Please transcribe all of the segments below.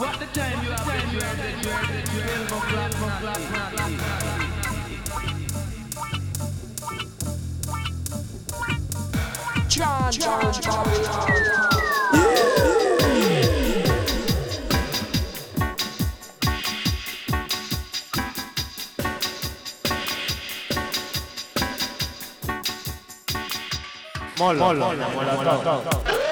What the time you have to do it, you have to twelve o'clock, o'clock, John, John, John, John. Mola, mola, mola, mola todo. el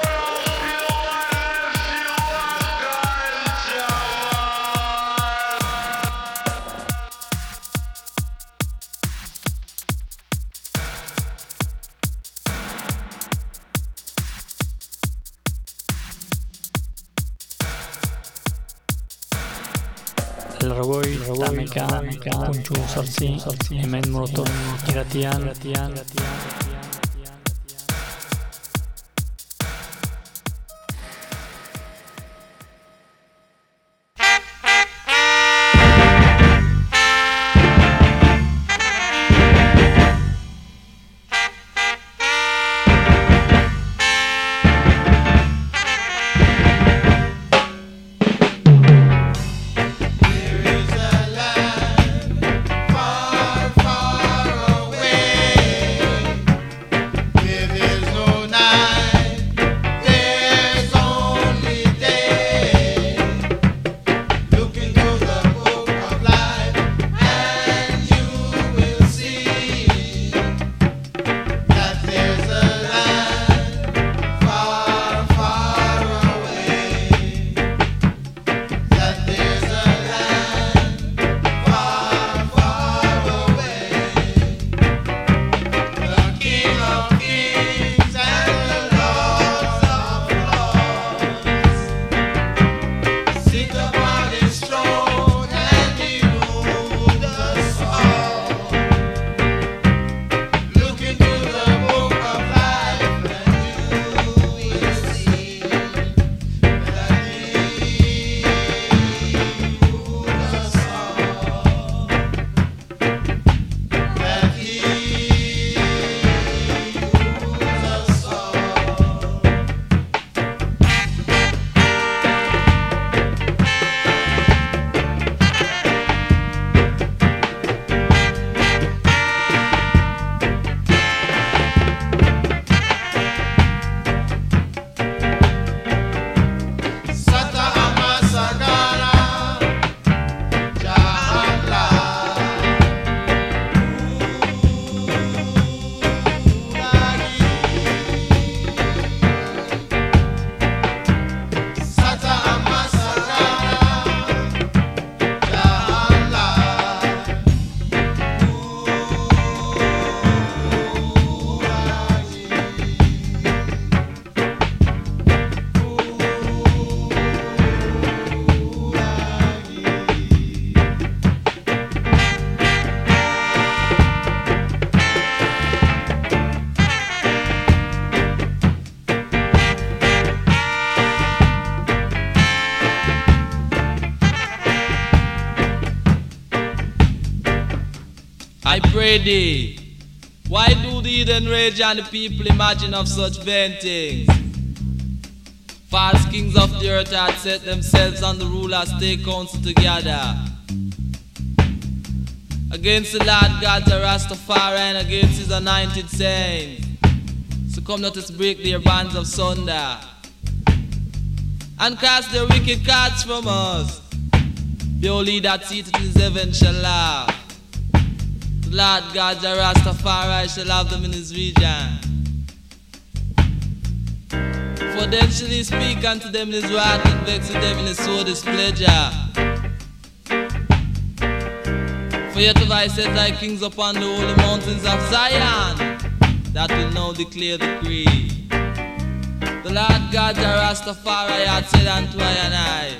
amaika, amaika, puntxu sortzi, hemen moroto, iratian, iratian, iratian, iratian. Thee. Why do the heathen rage and the people imagine of such vain things? False kings of the earth had set themselves on the rulers take counsel together. Against the Lord God the Rastafari and against his anointed saints. So come let us break their bands of sunder and cast their wicked cards from us. The only that seated in heaven shall laugh. The Lord God, the Rastafari, shall have them in his region. For then shall he speak unto them in his wrath and vex them in his sore displeasure. For yet have I set thy kings upon the holy mountains of Zion, that will now declare the creed. The Lord God, the Rastafari, hath said unto I and I,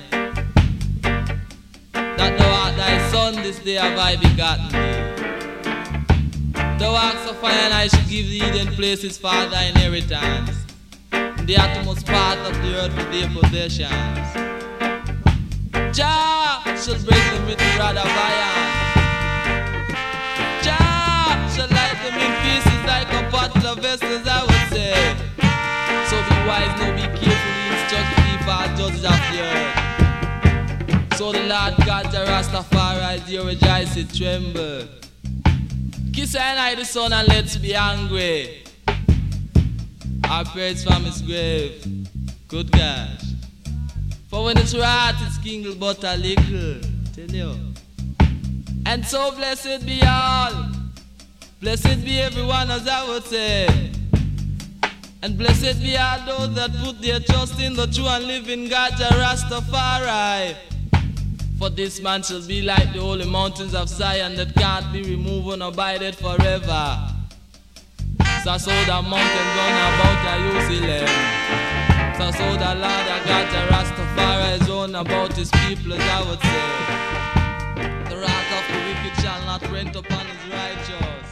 that thou art thy son, this day have I begotten thee. Thou art so fine, I should give thee hidden places for thy inheritance. The utmost part of the earth with their possessions. Jah shall break them with the rod of iron. Jah shall light them in pieces like a bottle of vessels, I would say. So be wise, no be careful, instruct the people, judges of the earth. So the Lord God, the Rastafari, the Origins, tremble. Kiss her and I the sun and let's be angry. Our praise from his grave. Good gosh. For when it's right, it's kingle but a little. Tell you. And so blessed be all. Blessed be everyone, as I would say. And blessed be all those that put their trust in the true and living God, Rastafari. For this man shall be like the holy mountains of Zion that can't be removed and abided forever. So saw that mountain gone about Jerusalem. So so that Lord I got a Rastafari is on about his people as I would say. The wrath of the wicked shall not rent upon his righteous.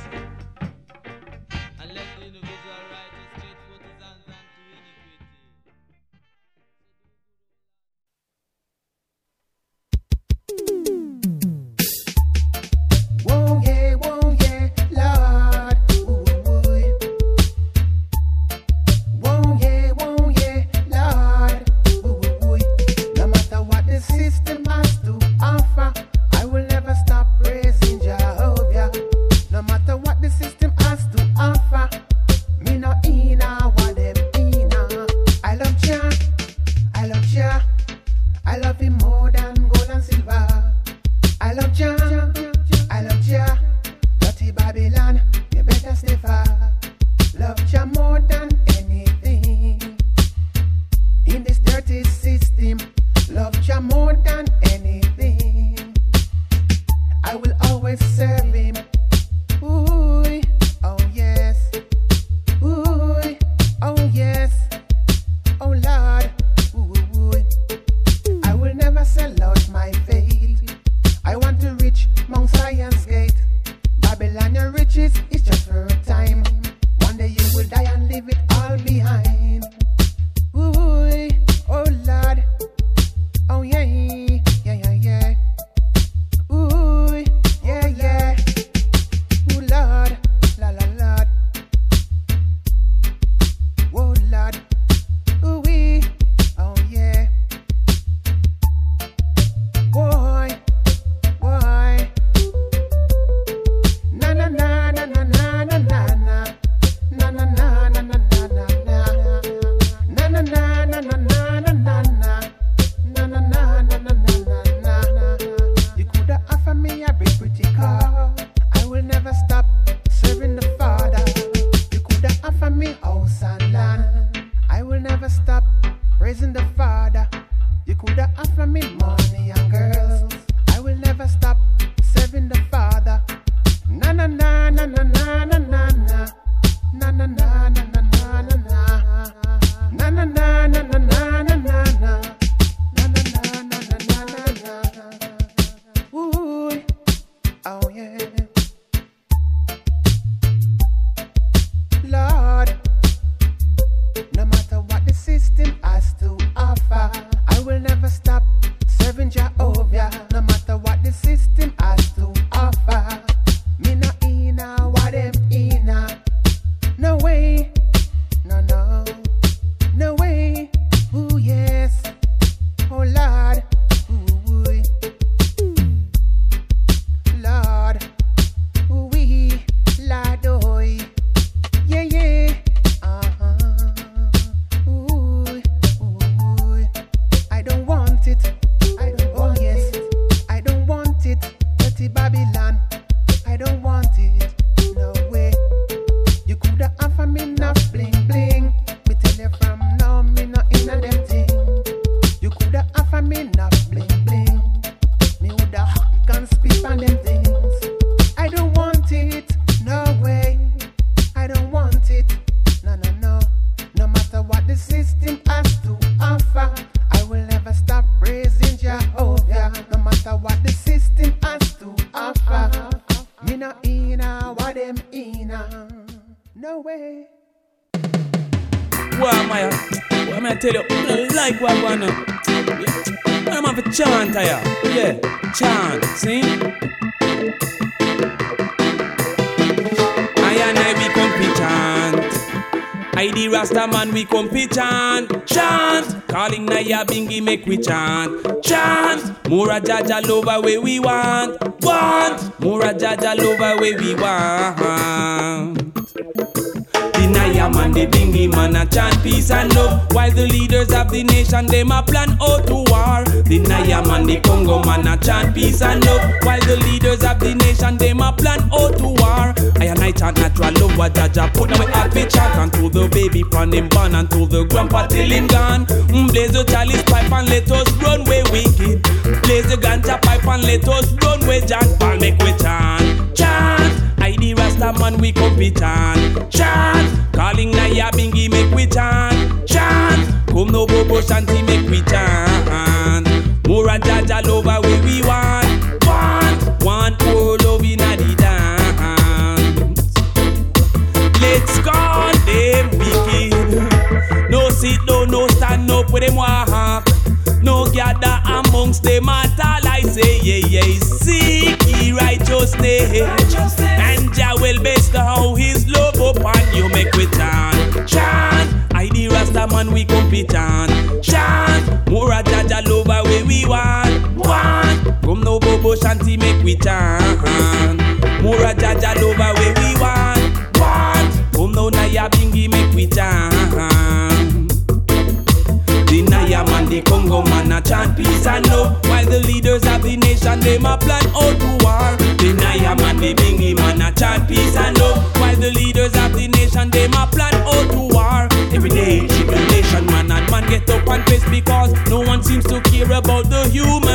stop raising the Man, we compete chant, chant. Calling Nyabinghi, make we chant, chant. Mura Jaja lover where we want, want. Mura Jaja lover where we want. Man, the bingy man, a chant peace and love. While the leaders of the nation, them a plan out to war. The Naya man, the Congo man, a chant peace and love. While the leaders of the nation, them a plan out to war. I and I chant natural love, what Jaja put now we happy chant until the baby pan him born until the grandpa till him gone. Mm, blaze the chalice pipe and let us run way wicked. Blaze the ganja pipe and let us run way John Paul make we chant, chant. Rasta man we compete chant, chant. Calling Nyabinghi make we chant, chant. Come no bobo shanty make we chant. Mura Jaja lover we we want, want, want more love in a the dance. Let's call them wicked. No sit down, no stand up with them walk. No gather amongst them at all. I say, yeah, yeah, seek ye righteousness. And Jah will bestow his love upon you. Make we chant, chant. I the Rasta man we compete chant, chant. Mura Jaja lover where we want, want. Come no bobo shanty make we chant. Mura Jaja lover where we want, want. Come no Nyabinghi make we chant. The Naya man, the Congo man, a chant peace and love. While the leaders of the nation, them a plan out to because no one seems to care about the human's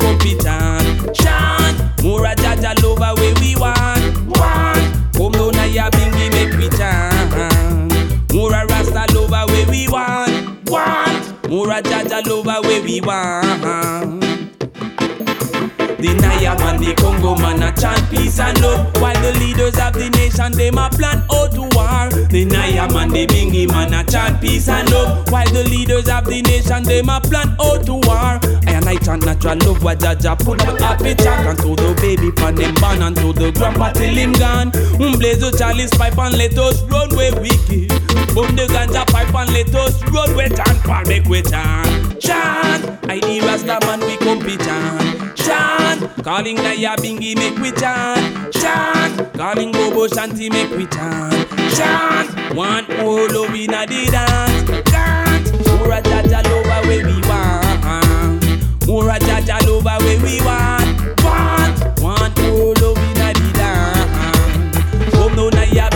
Rasta man we compete chant, chant. Mura Jaja lover where we want, want. Come down Nyabinghi make we chant. Mura Rasta lover where we want, want. Mura Jaja lover where we want. The Naya man, the Congo man, a chant peace and love. While the leaders of the nation, them a plan out to war. The Naya man, the Bingy man, a chant peace and love. While the leaders of the nation, them a plan out to war. I and natural love, what Jaja put up happy chant until the baby pan them born until the grandpa till him gone. Um, blaze the chalice pipe and let us run where wicked. Boom the ganja pipe and let us run where chant, Paul make we chant. Chant, I the Rasta man, we compete chant. Chant, calling Nyabinghi make we chant. Chant, calling Bobo Shanti make we chant. Chant, one more love in a the dance. Chant, Mura Jaja lover where we want. Mura Jaja lover where we want. Want, want more love in a dance. Come no Naya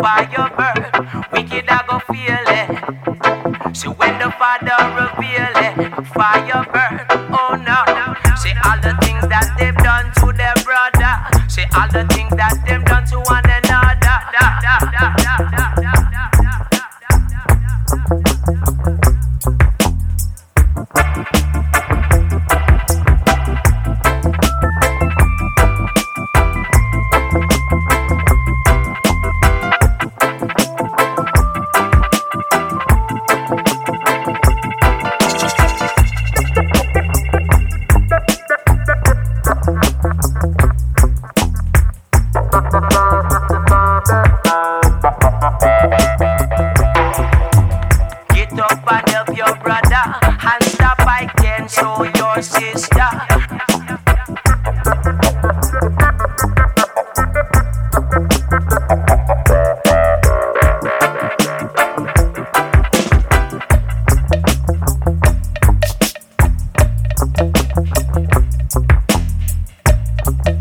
Fire Thank you.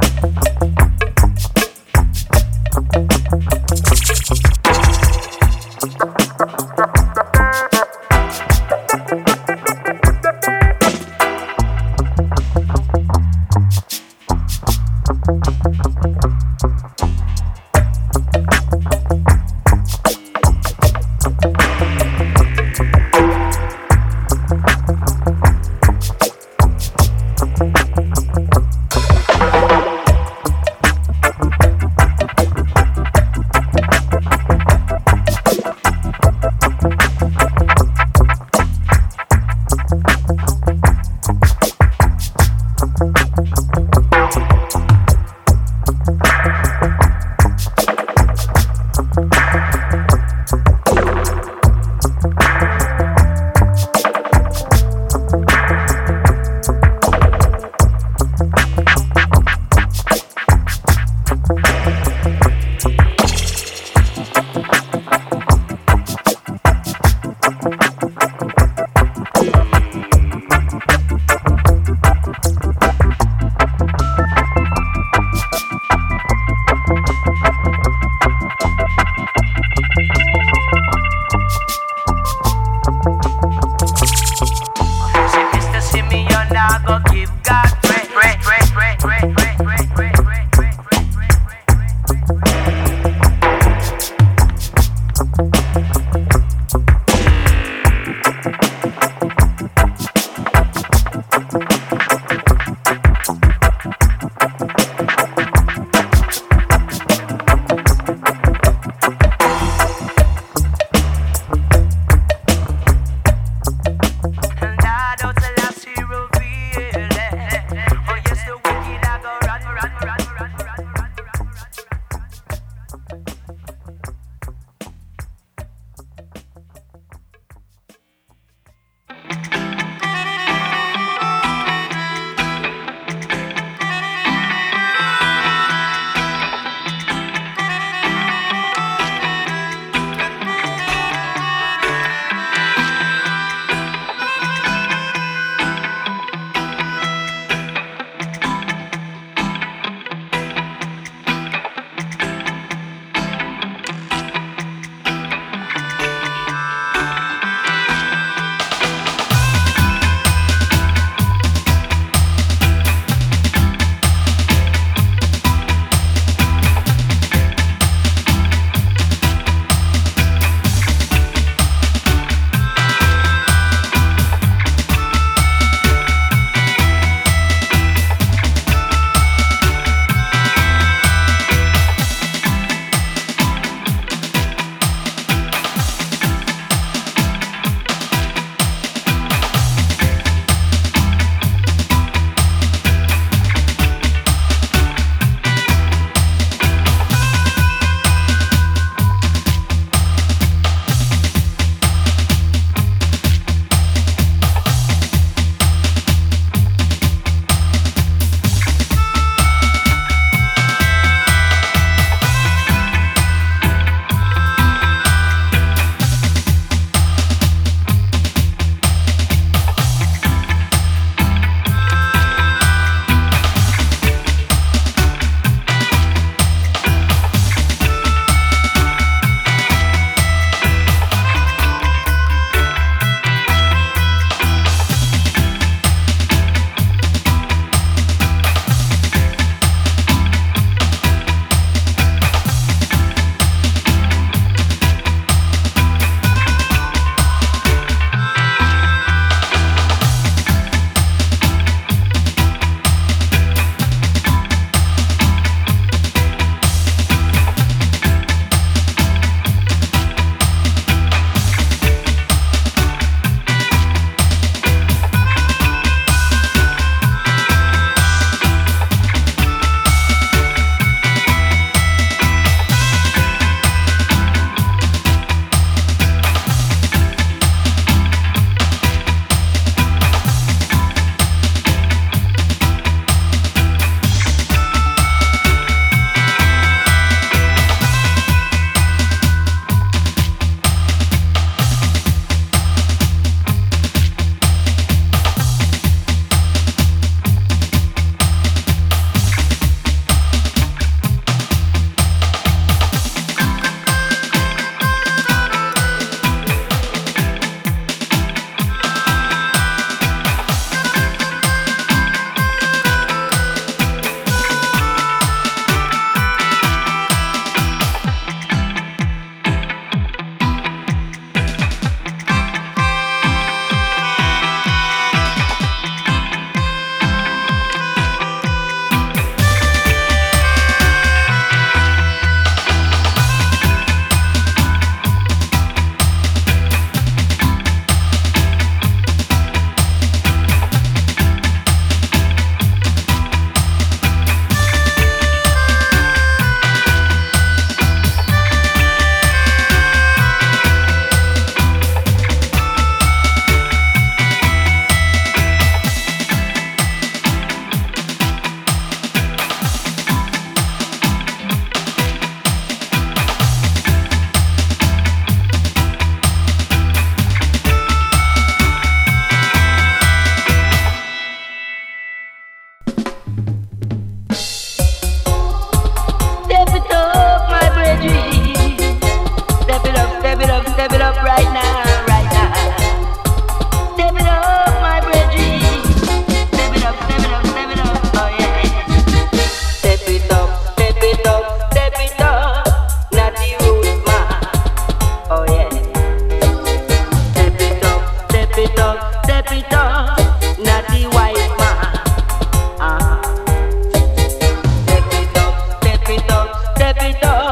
let it done.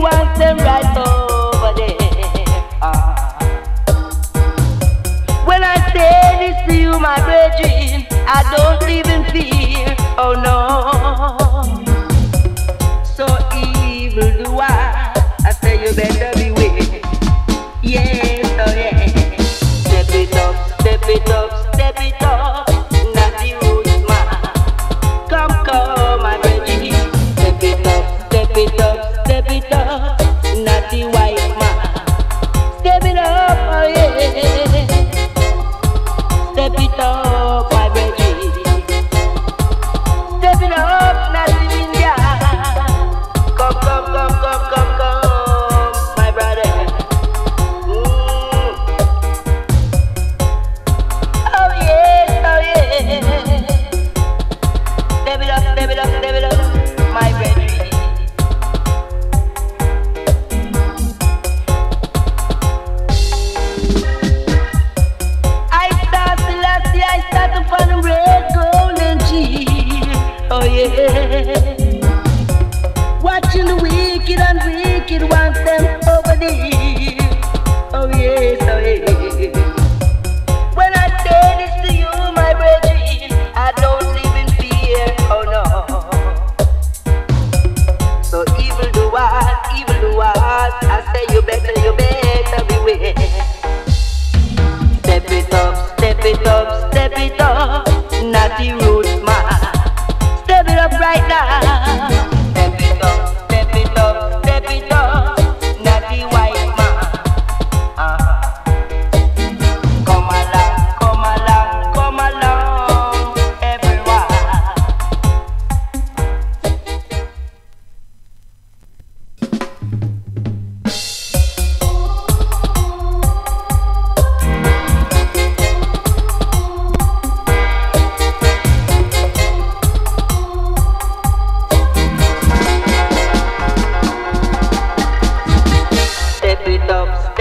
want them right over there. Ah. When I say this to you, my brethren, I don't live in fear. Oh no. So evil do I. I say you better be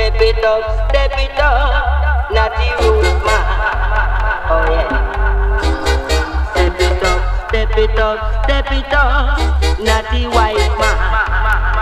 Step it up, step it up, naughty rude man. Oh yeah. Step it up, step it up, step it up, naughty white man.